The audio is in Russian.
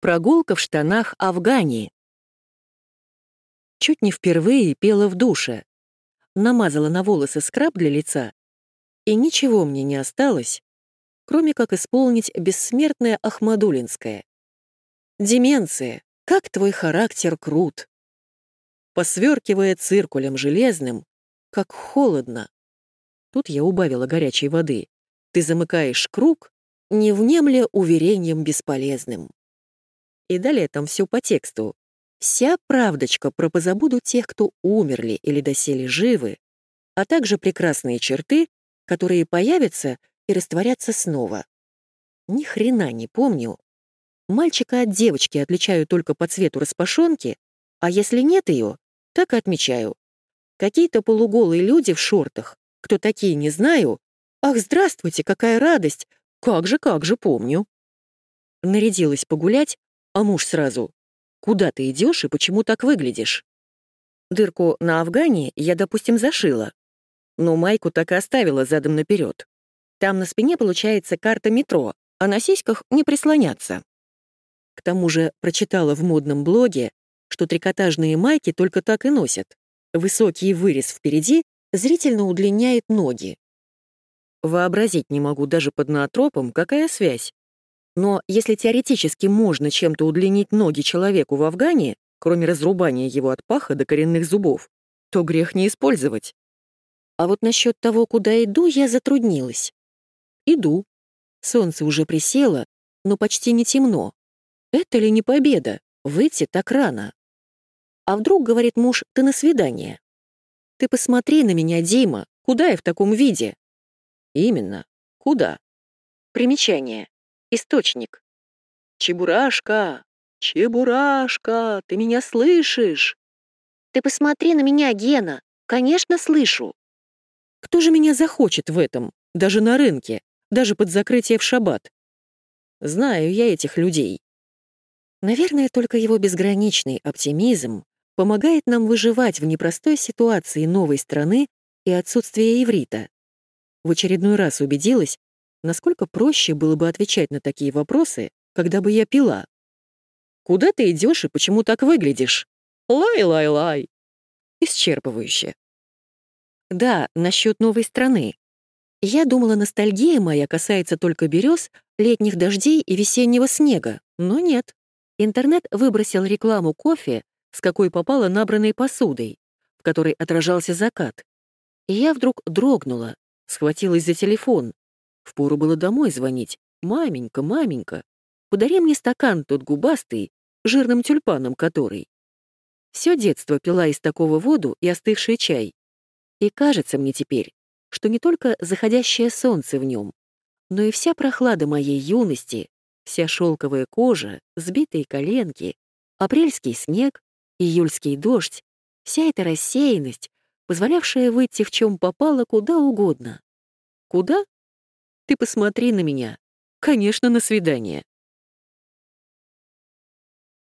Прогулка в штанах Афгани. Чуть не впервые пела в душе. Намазала на волосы скраб для лица, и ничего мне не осталось, кроме как исполнить бессмертное Ахмадулинское. «Деменция, как твой характер крут!» Посверкивая циркулем железным, как холодно. Тут я убавила горячей воды. Ты замыкаешь круг, не внемля уверением бесполезным. И далее там все по тексту. Вся правдочка про позабуду тех, кто умерли или доселе живы, а также прекрасные черты, которые появятся и растворятся снова. Ни хрена не помню. Мальчика от девочки отличаю только по цвету распашонки, а если нет ее, так и отмечаю. Какие-то полуголые люди в шортах, кто такие, не знаю. Ах, здравствуйте, какая радость! Как же, как же, помню. Нарядилась погулять, а муж сразу. «Куда ты идешь и почему так выглядишь?» Дырку на Афгане я, допустим, зашила. Но майку так и оставила задом наперед. Там на спине получается карта метро, а на сиськах не прислоняться. К тому же прочитала в модном блоге, что трикотажные майки только так и носят. Высокий вырез впереди зрительно удлиняет ноги. Вообразить не могу даже под наотропом, какая связь но если теоретически можно чем-то удлинить ноги человеку в Афгане, кроме разрубания его от паха до коренных зубов, то грех не использовать. А вот насчет того, куда иду, я затруднилась. Иду. Солнце уже присело, но почти не темно. Это ли не победа? Выйти так рано. А вдруг, говорит муж, ты на свидание? Ты посмотри на меня, Дима, куда я в таком виде? Именно, куда? Примечание. Источник. «Чебурашка! Чебурашка! Ты меня слышишь?» «Ты посмотри на меня, Гена! Конечно, слышу!» «Кто же меня захочет в этом? Даже на рынке, даже под закрытие в шаббат?» Знаю я этих людей. Наверное, только его безграничный оптимизм помогает нам выживать в непростой ситуации новой страны и отсутствия иврита. В очередной раз убедилась, насколько проще было бы отвечать на такие вопросы, когда бы я пила. «Куда ты идешь и почему так выглядишь?» «Лай-лай-лай!» Исчерпывающе. Да, насчет новой страны. Я думала, ностальгия моя касается только берез, летних дождей и весеннего снега, но нет. Интернет выбросил рекламу кофе, с какой попало набранной посудой, в которой отражался закат. И я вдруг дрогнула, схватилась за телефон. Впору было домой звонить. «Маменька, маменька, подари мне стакан тот губастый, жирным тюльпаном который». Все детство пила из такого воду и остывший чай. И кажется мне теперь, что не только заходящее солнце в нем, но и вся прохлада моей юности, вся шелковая кожа, сбитые коленки, апрельский снег, июльский дождь, вся эта рассеянность, позволявшая выйти в чем попало куда угодно. Куда? Ты посмотри на меня. Конечно, на свидание.